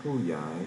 ผู้ย้าย